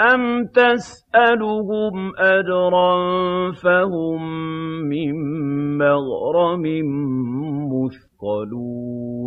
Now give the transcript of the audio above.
أَمْ تَسْأَلُهُمْ أَجْرًا فَهُم مِّن مَّغْرَمٍ مُّثْقَلُونَ